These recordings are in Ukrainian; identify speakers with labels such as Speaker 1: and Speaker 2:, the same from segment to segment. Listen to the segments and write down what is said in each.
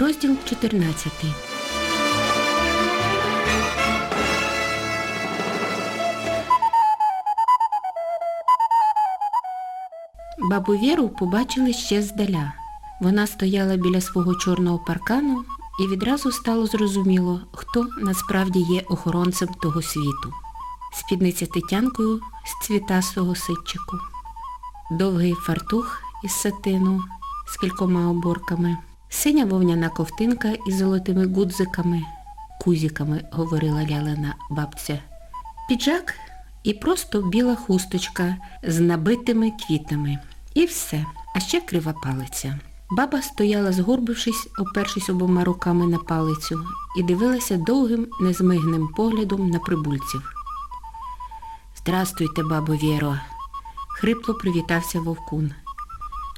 Speaker 1: Розділ 14 Бабу Віру побачили ще здаля. Вона стояла біля свого чорного паркану і відразу стало зрозуміло, хто насправді є охоронцем того світу. Спідниця Тетянкою з цвітасого ситчику, довгий фартух із сатину з кількома оборками, синя вовняна ковтинка із золотими гудзиками, кузиками, говорила лялина бабця, піджак і просто біла хусточка з набитими квітами. І все, а ще крива палиця. Баба стояла, згорбившись, опершись обома руками на палицю, і дивилася довгим, незмигним поглядом на прибульців. Здрастуйте, бабо Вєро, хрипло привітався вовкун.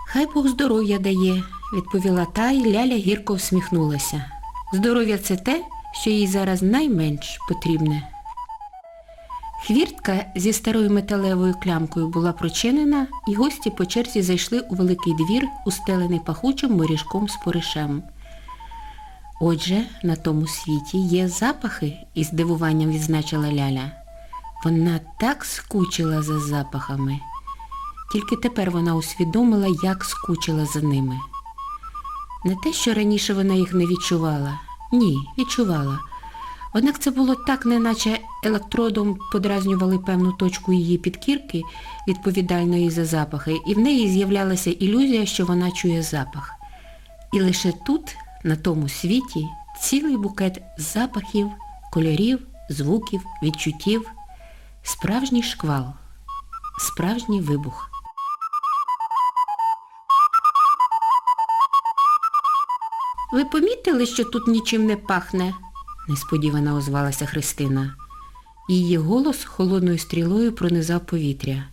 Speaker 1: Хай Бог здоров'я дає, відповіла та й Ляля гірко всміхнулася. Здоров'я це те, що їй зараз найменш потрібне. Хвіртка зі старою металевою клямкою була прочинена, і гості по черзі зайшли у великий двір, устелений пахучим моріжком з поришем. Отже, на тому світі є запахи, із здивуванням відзначила Ляля. Вона так скучила за запахами. Тільки тепер вона усвідомила, як скучила за ними. Не те, що раніше вона їх не відчувала. Ні, відчувала. Однак це було так, неначе електродом подразнювали певну точку її підкірки, відповідальної за запахи, і в неї з'являлася ілюзія, що вона чує запах. І лише тут, на тому світі, цілий букет запахів, кольорів, звуків, відчуттів, справжній шквал, справжній вибух. Ви помітили, що тут нічим не пахне? несподівано озвалася Христина. Її голос холодною стрілою пронизав повітря.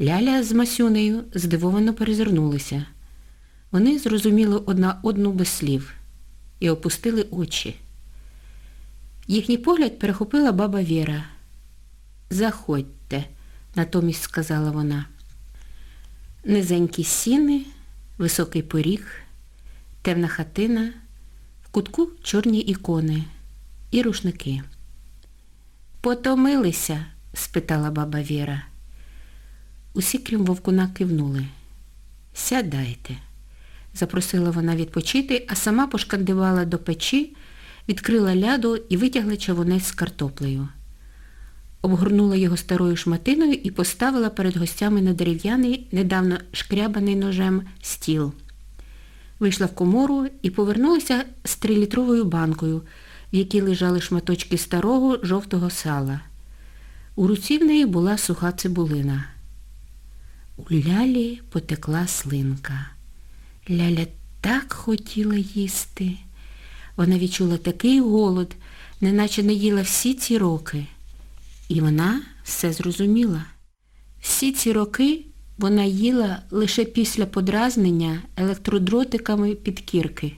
Speaker 1: Ляля з Масюнею здивовано перезирнулися. Вони зрозуміли одна одну без слів і опустили очі. Їхній погляд перехопила баба Віра. Заходьте, натомість сказала вона. Низенькі сіни, високий поріг, темна хатина, в кутку чорні ікони і рушники. Потомилися? спитала баба Віра. Усі, крім вовкуна, кивнули. Сядайте, запросила вона відпочити, а сама пошкандивала до печі, відкрила ляду і витягла чавунець з картоплею. Обгорнула його старою шматиною і поставила перед гостями на дерев'яний, недавно шкрябаний ножем, стіл. Вийшла в комору і повернулася з трилітровою банкою, в якій лежали шматочки старого жовтого сала. У руці в неї була суха цибулина. У лялі потекла слинка. Ляля так хотіла їсти. Вона відчула такий голод, неначе не їла всі ці роки. І вона все зрозуміла. Всі ці роки вона їла лише після подразнення електродротиками підкірки.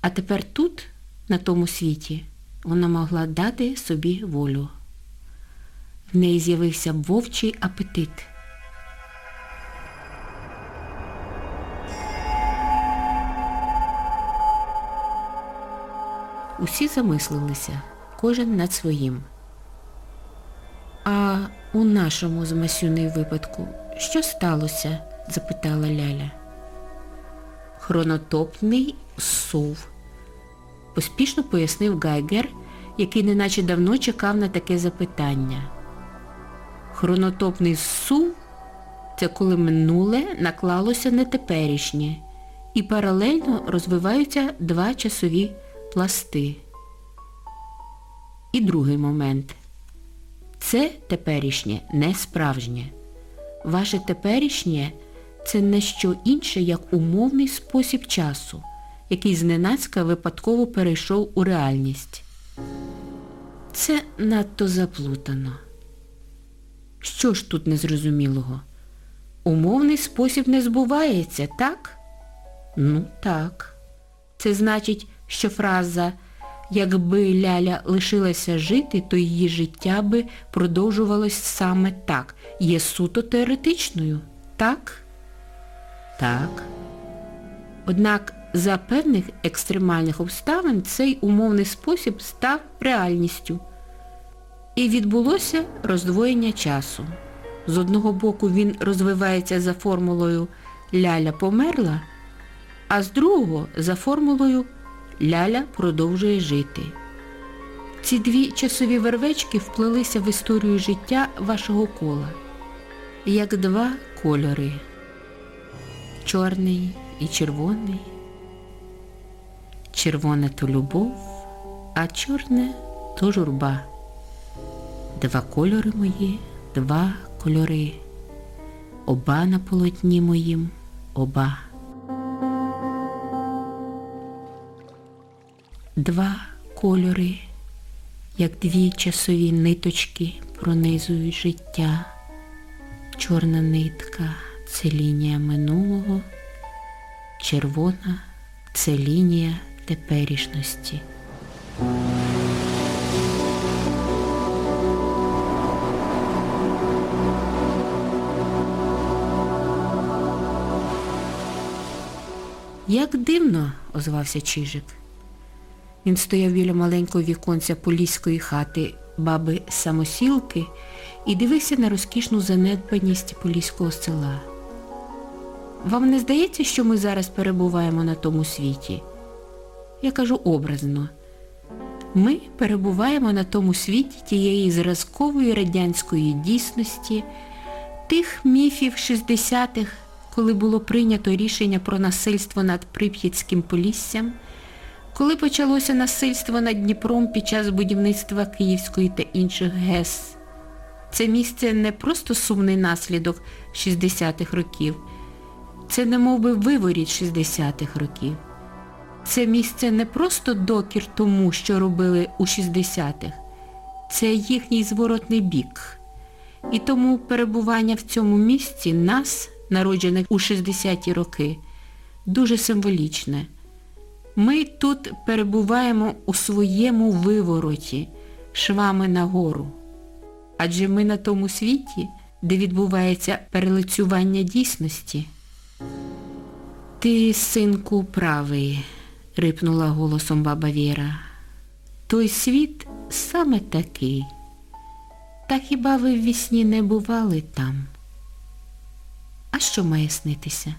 Speaker 1: А тепер тут, на тому світі, вона могла дати собі волю. В неї з'явився вовчий апетит. Усі замислилися, кожен над своїм. А у нашому з Масюнею випадку що сталося? запитала Ляля. Хронотопний зсув, поспішно пояснив Гайгер, який неначе давно чекав на таке запитання. Хронотопний зсув це коли минуле наклалося на теперішнє і паралельно розвиваються два часові пласти. І другий момент. Це теперішнє не справжнє. Ваше теперішнє це не що інше, як умовний спосіб часу, який зненацька випадково перейшов у реальність. Це надто заплутано. Що ж тут незрозумілого? Умовний спосіб не збувається, так? Ну так. Це значить, що фраза Якби Ляля лишилася жити, то її життя би продовжувалось саме так. Є суто теоретичною. Так? Так. Однак за певних екстремальних обставин цей умовний спосіб став реальністю. І відбулося роздвоєння часу. З одного боку він розвивається за формулою Ляля померла, а з другого за формулою Ляля продовжує жити. Ці дві часові вервечки вплилися в історію життя вашого кола, як два кольори чорний і червоний. Червоне то любов, а чорне то журба. Два кольори мої, два кольори. Оба на полотні моїм, оба. Два кольори, як дві часові ниточки пронизують життя. Чорна нитка це лінія минулого, червона це лінія теперішності. Як дивно, озвався Чижик. Він стояв біля маленького віконця поліської хати баби самосілки і дивився на розкішну занедбаність поліського села. Вам не здається, що ми зараз перебуваємо на тому світі? Я кажу образно. Ми перебуваємо на тому світі тієї зразкової радянської дійсності, тих міфів 60-х, коли було прийнято рішення про насильство над Прип'ятським поліссям, коли почалося насильство над Дніпром під час будівництва Київської та інших ГЕС. Це місце не просто сумний наслідок 60-х років, це не мов би виворіт 60-х років. Це місце не просто докір тому, що робили у 60-х, це їхній зворотний бік. І тому перебування в цьому місці нас, народжених у 60-ті роки, дуже символічне. Ми тут перебуваємо у своєму вивороті, швами нагору. Адже ми на тому світі, де відбувається перелицювання дійсності. Ти, синку, правий, рипнула голосом баба Віра. Той світ саме такий. Та хіба ви в вісні не бували там? А що має снитися?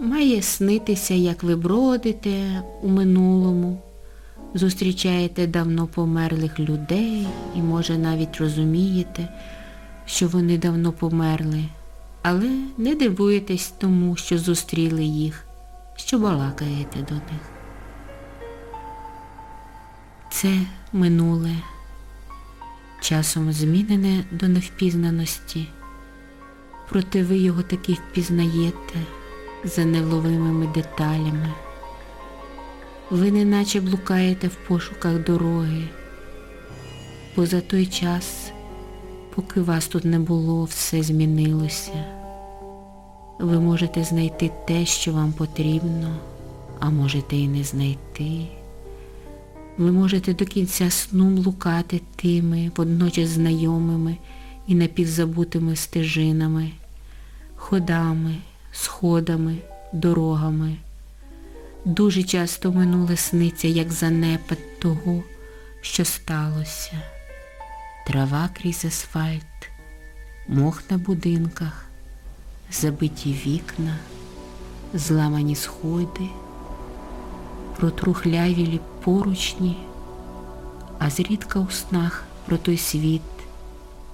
Speaker 1: Має снитися, як ви бродите у минулому, зустрічаєте давно померлих людей і, може, навіть розумієте, що вони давно померли, але не дивуєтесь тому, що зустріли їх, що балакаєте до них. Це минуле, часом змінене до невпізнаності, проте ви його таки впізнаєте за невловимими деталями. Ви неначе блукаєте в пошуках дороги, бо за той час, поки вас тут не було, все змінилося. Ви можете знайти те, що вам потрібно, а можете і не знайти. Ви можете до кінця сну блукати тими, водночас знайомими і напівзабутими стежинами, ходами, сходами, дорогами. Дуже часто минуле сниться, як занепад того, що сталося. Трава крізь асфальт, мох на будинках, забиті вікна, зламані сходи, протрухлявілі поручні, а зрідка у снах про той світ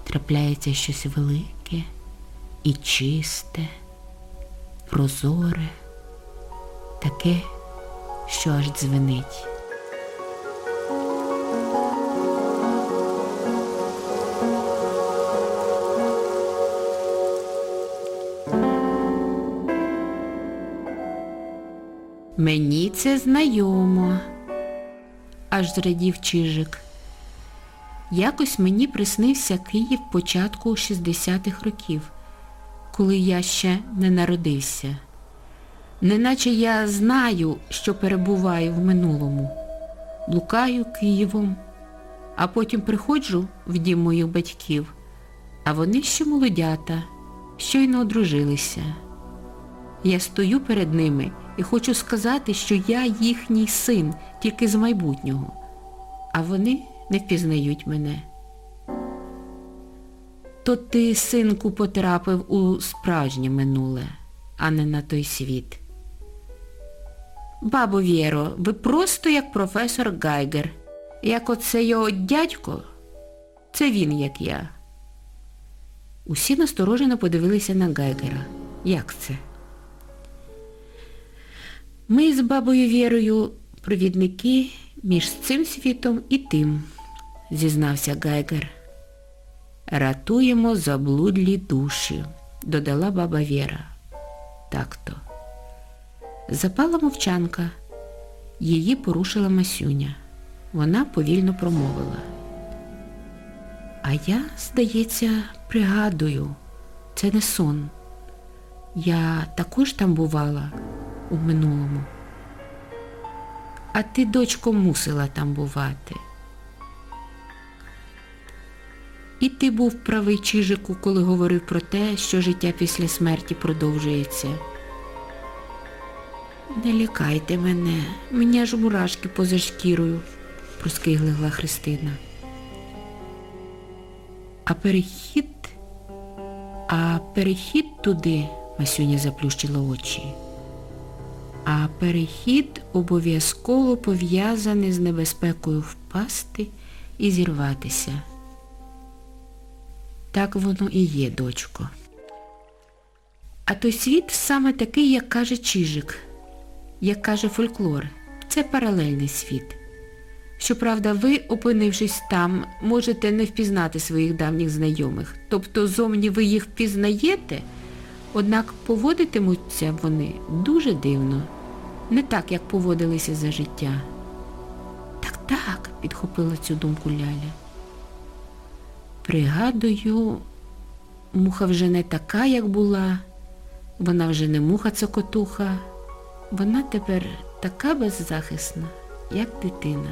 Speaker 1: трапляється щось велике і чисте, прозоре, таке, що аж дзвенить. Мені це знайомо, аж зрадів Чижик. Якось мені приснився Київ початку 60-х років, коли я ще не народився. Неначе я знаю, що перебуваю в минулому. Блукаю Києвом, а потім приходжу в дім моїх батьків, а вони ще молодята, щойно одружилися. Я стою перед ними і хочу сказати, що я їхній син, тільки з майбутнього. А вони не впізнають мене. То ти, синку, потрапив у справжнє минуле, а не на той світ. Бабо Вєро, ви просто як професор Гайгер. Як оце його дядько, це він, як я. Усі насторожено подивилися на Гайгера. Як це? Ми з бабою Вєрою провідники між цим світом і тим, зізнався Гайгер. Ратуємо заблудлі душі, додала баба Вєра. Так-то. Запала мовчанка. Її порушила Масюня. Вона повільно промовила. А я, здається, пригадую, це не сон. Я також там бувала у минулому. А ти, дочко, мусила там бувати. І ти був правий Чижику, коли говорив про те, що життя після смерті продовжується. Не лякайте мене, мені ж мурашки поза шкірою, проскиглила Христина. А перехід, а перехід туди, Масюня заплющила очі. А перехід обов'язково пов'язаний з небезпекою впасти і зірватися. Так воно і є, дочко. А той світ саме такий, як каже Чижик, як каже фольклор. Це паралельний світ. Щоправда, ви, опинившись там, можете не впізнати своїх давніх знайомих. Тобто зовні ви їх впізнаєте, однак поводитимуться вони дуже дивно. Не так, як поводилися за життя. Так, так, підхопила цю думку Ляля. Пригадую, муха вже не така, як була, вона вже не муха цокотуха, вона тепер така беззахисна, як дитина.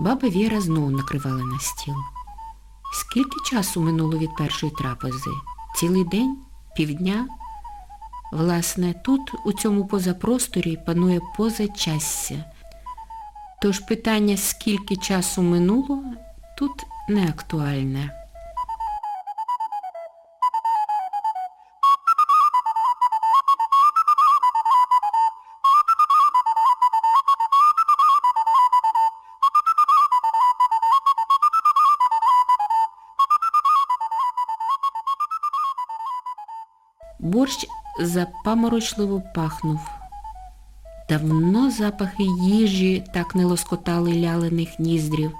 Speaker 1: Баба Віра знову накривала на стіл. Скільки часу минуло від першої трапези? Цілий день? Півдня? Власне, тут, у цьому позапросторі, панує позачастя. Тож питання, скільки часу минуло, тут не актуальне. Борщ запаморочливо пахнув. Давно запахи їжі так не лоскотали лялених ніздрів,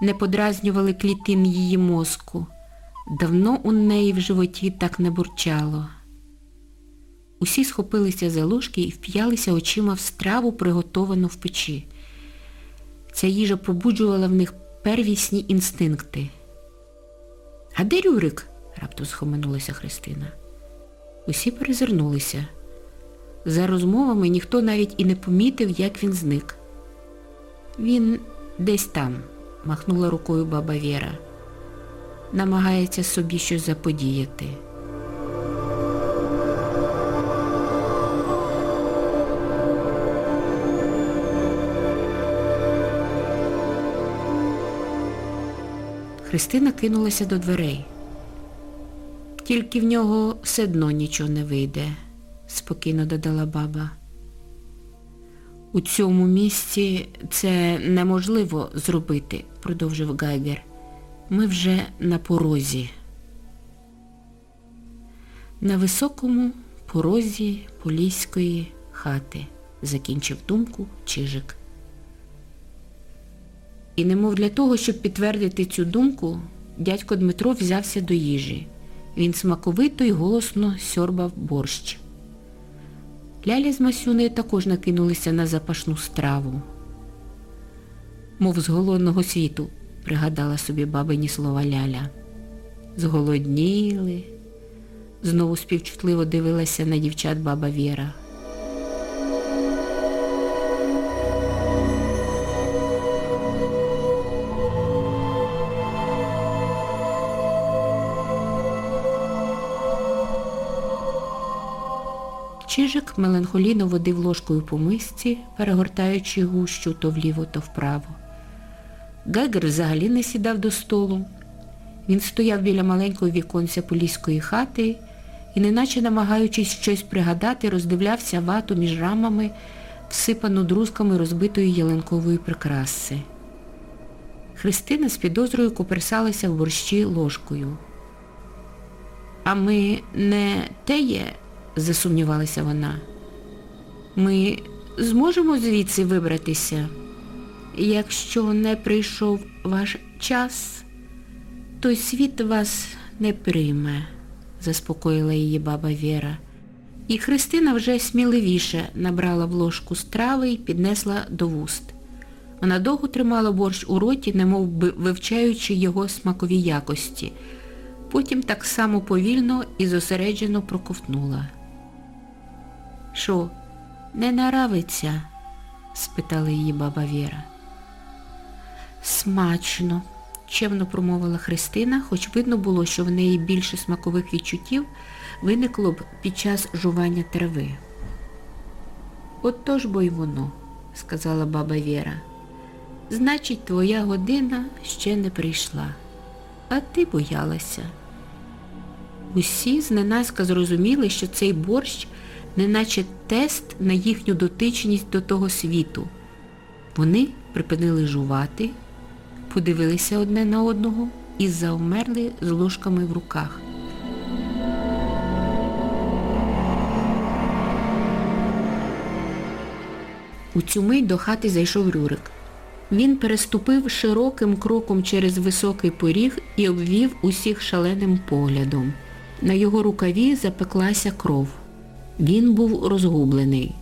Speaker 1: не подразнювали клітин її мозку. Давно у неї в животі так не бурчало. Усі схопилися за ложки і вп'ялися очима в страву, приготовану в печі. Ця їжа пробуджувала в них первісні інстинкти. А де Рюрик? раптом схоменулася Христина. Усі перезирнулися. За розмовами ніхто навіть і не помітив, як він зник. Він десь там, махнула рукою баба Віра. Намагається собі щось заподіяти. Христина кинулася до дверей. Тільки в нього все одно нічого не вийде, спокійно додала баба. У цьому місці це неможливо зробити, продовжив Гайгер. Ми вже на порозі. На високому порозі поліської хати, закінчив думку Чижик. І немов для того, щоб підтвердити цю думку, дядько Дмитро взявся до їжі. Він смаковито й голосно сьорбав борщ. Ляля з Масюнею також накинулися на запашну страву. Мов з голодного світу, пригадала собі бабині слова Ляля. Зголодніли. Знову співчутливо дивилася на дівчат баба Віра. Чижик меланхолійно водив ложкою по мисці, перегортаючи гущу то вліво, то вправо. Гегер взагалі не сідав до столу. Він стояв біля маленького віконця поліської хати і, неначе намагаючись щось пригадати, роздивлявся вату між рамами, всипану друзками розбитої ялинкової прикраси. Христина з підозрою коперсалася в борщі ложкою. А ми не теє, засумнівалася вона. Ми зможемо звідси вибратися? Якщо не прийшов ваш час, той світ вас не прийме, заспокоїла її баба Віра. І Христина вже сміливіше набрала в ложку страви і піднесла до вуст. Вона довго тримала борщ у роті, немов би вивчаючи його смакові якості. Потім так само повільно і зосереджено проковтнула. Що, не наравиться? спитала її баба Віра. Смачно, чемно промовила Христина, хоч видно було, що в неї більше смакових відчуттів виникло б під час жування трави. Отож бо й воно, сказала баба Віра. Значить, твоя година ще не прийшла, а ти боялася. Усі зненацька зрозуміли, що цей борщ неначе тест на їхню дотичність до того світу. Вони припинили жувати, подивилися одне на одного і завмерли з ложками в руках. У цю мить до хати зайшов Рюрик. Він переступив широким кроком через високий поріг і обвів усіх шаленим поглядом. На його рукаві запеклася кров. Він був розгублений.